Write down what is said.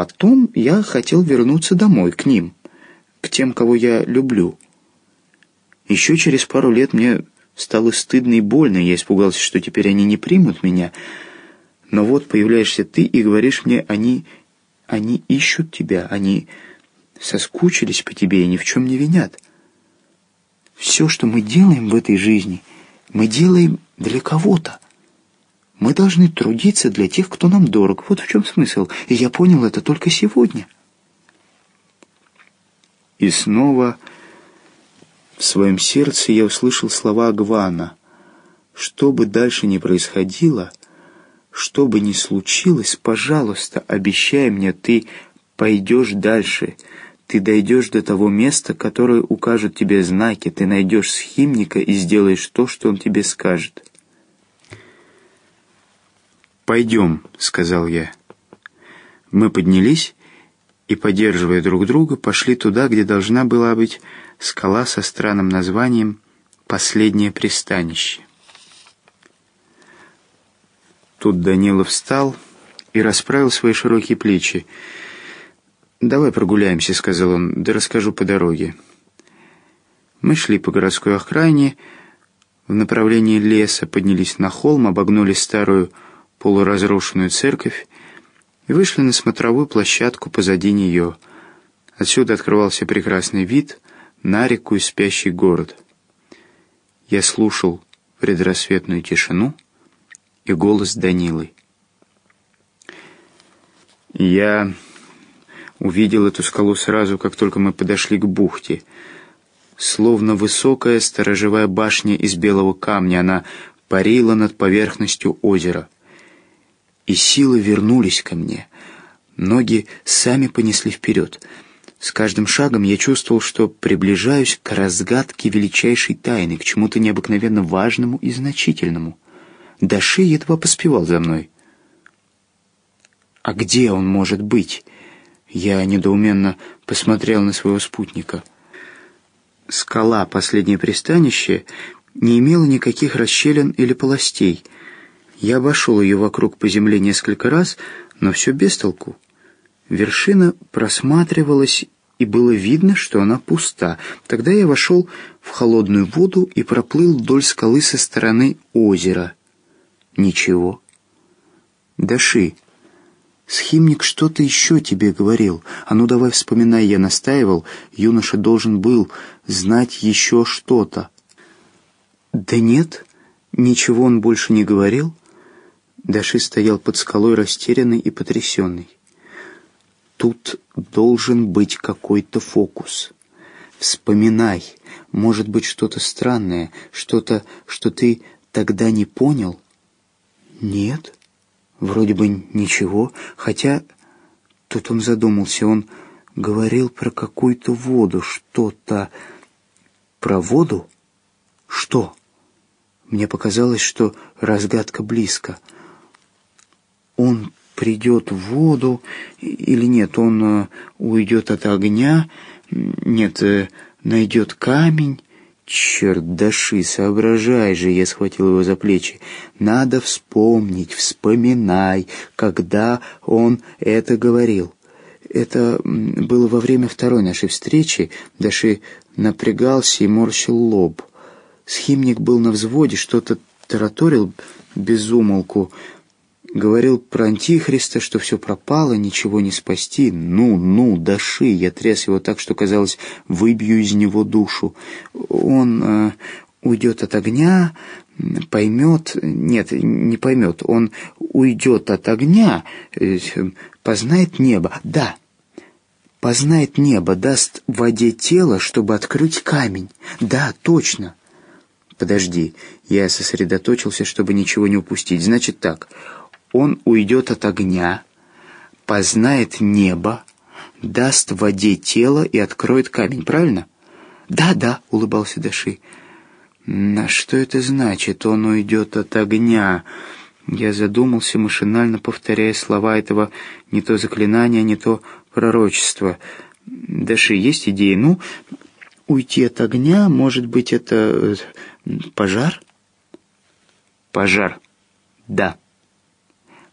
потом я хотел вернуться домой, к ним, к тем, кого я люблю. Еще через пару лет мне стало стыдно и больно, я испугался, что теперь они не примут меня. Но вот появляешься ты и говоришь мне, они, они ищут тебя, они соскучились по тебе и ни в чем не винят. Все, что мы делаем в этой жизни, мы делаем для кого-то. Мы должны трудиться для тех, кто нам дорог. Вот в чем смысл. И я понял это только сегодня. И снова в своем сердце я услышал слова Агвана. Что бы дальше ни происходило, что бы ни случилось, пожалуйста, обещай мне, ты пойдешь дальше, ты дойдешь до того места, которое укажет тебе знаки, ты найдешь схимника и сделаешь то, что он тебе скажет. «Пойдем», — сказал я. Мы поднялись и, поддерживая друг друга, пошли туда, где должна была быть скала со странным названием «Последнее пристанище». Тут Данилов встал и расправил свои широкие плечи. «Давай прогуляемся», — сказал он, — «да расскажу по дороге». Мы шли по городской окраине, в направлении леса, поднялись на холм, обогнули старую полуразрушенную церковь и вышли на смотровую площадку позади нее. Отсюда открывался прекрасный вид на реку и спящий город. Я слушал предрассветную тишину и голос Данилы. Я увидел эту скалу сразу, как только мы подошли к бухте. Словно высокая сторожевая башня из белого камня, она парила над поверхностью озера — и силы вернулись ко мне. Ноги сами понесли вперед. С каждым шагом я чувствовал, что приближаюсь к разгадке величайшей тайны, к чему-то необыкновенно важному и значительному. Даши едва поспевал за мной. «А где он может быть?» Я недоуменно посмотрел на своего спутника. Скала, последнее пристанище, не имела никаких расщелин или полостей — я обошел ее вокруг по земле несколько раз, но все без толку. Вершина просматривалась, и было видно, что она пуста. Тогда я вошел в холодную воду и проплыл вдоль скалы со стороны озера. Ничего. Даши, схимник что-то еще тебе говорил. А ну давай вспоминай, я настаивал. Юноша должен был знать еще что-то. Да нет, ничего он больше не говорил. Даши стоял под скалой растерянный и потрясенный. Тут должен быть какой-то фокус. Вспоминай, может быть что-то странное, что-то, что ты тогда не понял? Нет, вроде бы ничего, хотя... Тут он задумался, он говорил про какую-то воду, что-то... Про воду? Что? Мне показалось, что разгадка близко — он придет в воду или нет, он э, уйдет от огня, нет, э, найдет камень. Черт, Даши, соображай же, я схватил его за плечи. Надо вспомнить, вспоминай, когда он это говорил. Это было во время второй нашей встречи. Даши напрягался и морщил лоб. Схимник был на взводе, что-то тараторил без умолку говорил про Антихриста, что все пропало, ничего не спасти. Ну, ну, даши! Я тряс его так, что, казалось, выбью из него душу. Он э, уйдет от огня, поймет... Нет, не поймет. Он уйдет от огня, э, познает небо. Да, познает небо, даст в воде тело, чтобы открыть камень. Да, точно. Подожди, я сосредоточился, чтобы ничего не упустить. Значит так он уйдет от огня, познает небо, даст воде тело и откроет камень, правильно? Да, да, улыбался Даши. На что это значит? Он уйдет от огня. Я задумался, машинально повторяя слова этого не то заклинания, не то пророчества. Даши, есть идеи? Ну, уйти от огня, может быть, это э, пожар? Пожар. Да.